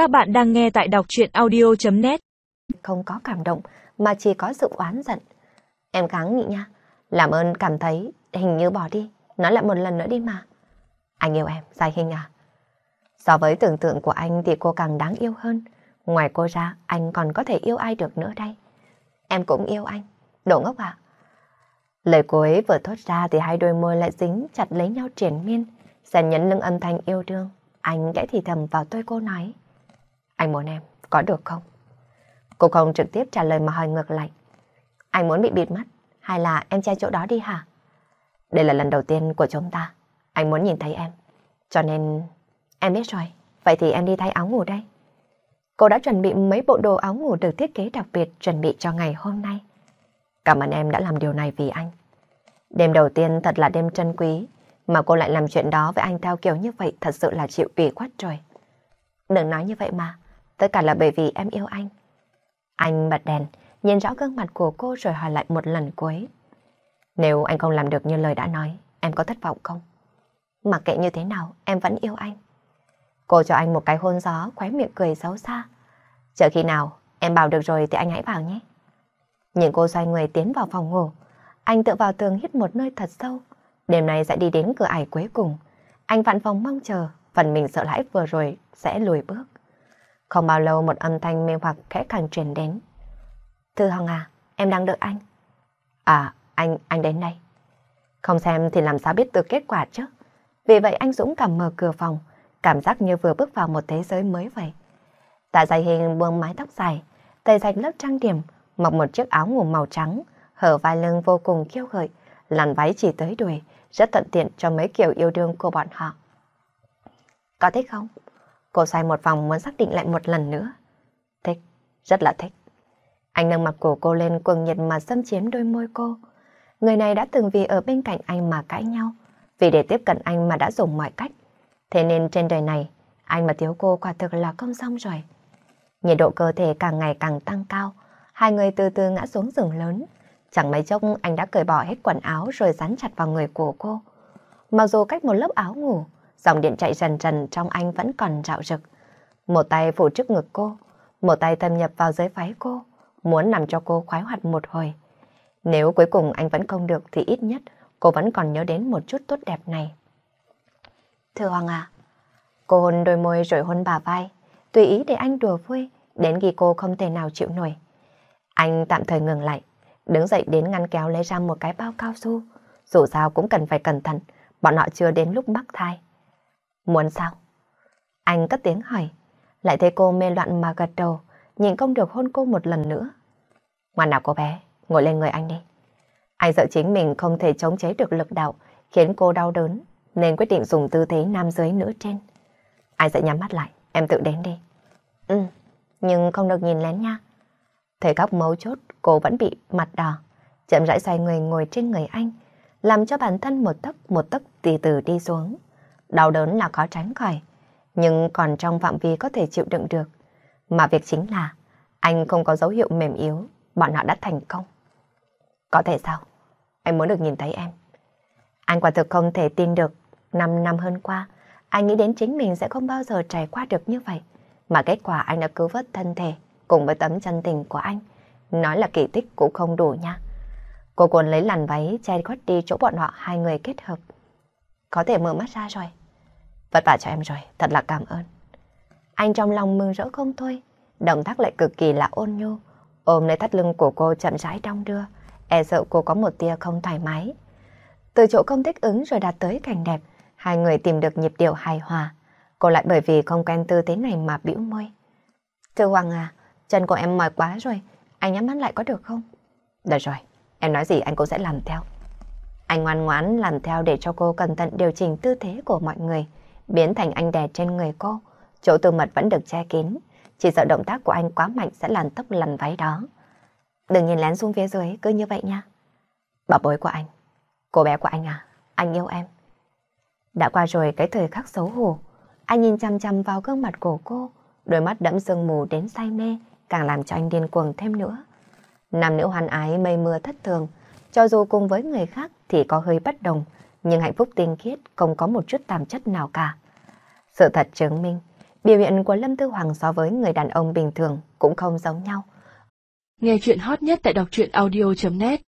Các bạn đang nghe tại đọc chuyện audio.net Không có cảm động mà chỉ có sự oán giận. Em kháng nghị nha. Làm ơn cảm thấy hình như bỏ đi. Nói lại một lần nữa đi mà. Anh yêu em, dài Hình à. So với tưởng tượng của anh thì cô càng đáng yêu hơn. Ngoài cô ra, anh còn có thể yêu ai được nữa đây. Em cũng yêu anh. Đồ ngốc à? Lời cô ấy vừa thốt ra thì hai đôi môi lại dính chặt lấy nhau triển miên. Sẽ nhấn lưng âm thanh yêu đương. Anh kẽ thì thầm vào tôi cô nói. Anh muốn em, có được không? Cô không trực tiếp trả lời mà hỏi ngược lại. Anh muốn bị bịt mắt, hay là em che chỗ đó đi hả? Đây là lần đầu tiên của chúng ta. Anh muốn nhìn thấy em. Cho nên... Em biết rồi. Vậy thì em đi thay áo ngủ đây. Cô đã chuẩn bị mấy bộ đồ áo ngủ được thiết kế đặc biệt chuẩn bị cho ngày hôm nay. Cảm ơn em đã làm điều này vì anh. Đêm đầu tiên thật là đêm trân quý, mà cô lại làm chuyện đó với anh theo kiểu như vậy thật sự là chịu ủy khuất rồi. Đừng nói như vậy mà, tất cả là bởi vì em yêu anh. Anh bật đèn, nhìn rõ gương mặt của cô rồi hỏi lại một lần cuối. Nếu anh không làm được như lời đã nói, em có thất vọng không? Mặc kệ như thế nào, em vẫn yêu anh. Cô cho anh một cái hôn gió, khóe miệng cười xấu xa. Chờ khi nào, em bảo được rồi thì anh hãy vào nhé. Nhìn cô xoay người tiến vào phòng ngủ. Anh tự vào tường hít một nơi thật sâu. Đêm nay sẽ đi đến cửa ải cuối cùng. Anh vặn phòng mong chờ, phần mình sợ hãi vừa rồi sẽ lùi bước. Không bao lâu một âm thanh mê hoặc khẽ càng truyền đến. Thư Hằng à, em đang đợi anh. À, anh, anh đến đây. Không xem thì làm sao biết được kết quả chứ. Vì vậy anh Dũng cảm mở cửa phòng, cảm giác như vừa bước vào một thế giới mới vậy. Tạ dài hình buông mái tóc dài, tay dạch lớp trang điểm, mặc một chiếc áo ngủ màu trắng, hở vai lưng vô cùng khiêu gợi, làn váy chỉ tới đùi, rất thuận tiện cho mấy kiểu yêu đương của bọn họ. Có thích không? Cô xoay một vòng muốn xác định lại một lần nữa. Thích, rất là thích. Anh nâng mặt của cô lên cuồng nhiệt mà xâm chiếm đôi môi cô. Người này đã từng vì ở bên cạnh anh mà cãi nhau, vì để tiếp cận anh mà đã dùng mọi cách. Thế nên trên đời này, anh mà thiếu cô quả thực là không xong rồi. Nhiệt độ cơ thể càng ngày càng tăng cao, hai người từ từ ngã xuống rừng lớn. Chẳng mấy chốc anh đã cởi bỏ hết quần áo rồi dán chặt vào người của cô. Mặc dù cách một lớp áo ngủ, dòng điện chạy rần rần trong anh vẫn còn rạo rực. Một tay phủ trước ngực cô, một tay thâm nhập vào dưới váy cô, muốn làm cho cô khoái hoạt một hồi. Nếu cuối cùng anh vẫn không được thì ít nhất cô vẫn còn nhớ đến một chút tốt đẹp này. Thưa Hoàng à, cô hôn đôi môi rồi hôn bà vai, tùy ý để anh đùa vui, đến khi cô không thể nào chịu nổi. Anh tạm thời ngừng lại, đứng dậy đến ngăn kéo lấy ra một cái bao cao su. Dù sao cũng cần phải cẩn thận, bọn họ chưa đến lúc mắc thai. Muốn sao? Anh cất tiếng hỏi, lại thấy cô mê loạn mà gật đầu, nhìn không được hôn cô một lần nữa. Ngoan nào cô bé, ngồi lên người anh đi. Anh sợ chính mình không thể chống chế được lực đạo, khiến cô đau đớn, nên quyết định dùng tư thế nam dưới nữ trên. Anh sẽ nhắm mắt lại, em tự đến đi. Ừ, nhưng không được nhìn lén nha. Thời góc mấu chốt, cô vẫn bị mặt đỏ, chậm rãi xoay người ngồi trên người anh, làm cho bản thân một tấc một tấc từ từ đi xuống. Đau đớn là khó tránh khỏi, nhưng còn trong phạm vi có thể chịu đựng được. Mà việc chính là, anh không có dấu hiệu mềm yếu, bọn họ đã thành công. Có thể sao? Anh muốn được nhìn thấy em. Anh quả thực không thể tin được, 5 năm hơn qua, anh nghĩ đến chính mình sẽ không bao giờ trải qua được như vậy. Mà kết quả anh đã cứu vớt thân thể cùng với tấm chân tình của anh. Nói là kỳ tích cũng không đủ nha. Cô cuốn lấy làn váy che khuất đi chỗ bọn họ hai người kết hợp. Có thể mở mắt ra rồi. Vất vả cho em rồi, thật là cảm ơn. Anh trong lòng mừng rỡ không thôi. Động tác lại cực kỳ là ôn nhu. Ôm lấy thắt lưng của cô chậm rãi đong đưa. E sợ cô có một tia không thoải mái. Từ chỗ không thích ứng rồi đạt tới cảnh đẹp. Hai người tìm được nhịp điệu hài hòa. Cô lại bởi vì không quen tư thế này mà bĩu môi. Thưa Hoàng à, chân của em mỏi quá rồi. Anh nhắm mắt lại có được không? Được rồi, em nói gì anh cũng sẽ làm theo. Anh ngoan ngoãn làm theo để cho cô cẩn thận điều chỉnh tư thế của mọi người, biến thành anh đè trên người cô. Chỗ tư mật vẫn được che kín, chỉ sợ động tác của anh quá mạnh sẽ làm tóc lằn váy đó. Đừng nhìn lén xuống phía dưới, cứ như vậy nha. Bảo bối của anh, cô bé của anh à, anh yêu em. Đã qua rồi cái thời khắc xấu hổ, anh nhìn chăm chăm vào gương mặt của cô, đôi mắt đẫm sương mù đến say mê, càng làm cho anh điên cuồng thêm nữa. Nam nữ hoàn ái mây mưa thất thường, cho dù cùng với người khác thì có hơi bất đồng, nhưng hạnh phúc tinh khiết không có một chút tàm chất nào cả. Sự thật chứng minh, biểu hiện của Lâm Tư Hoàng so với người đàn ông bình thường cũng không giống nhau. Nghe chuyện hot nhất tại đọc truyện audio.net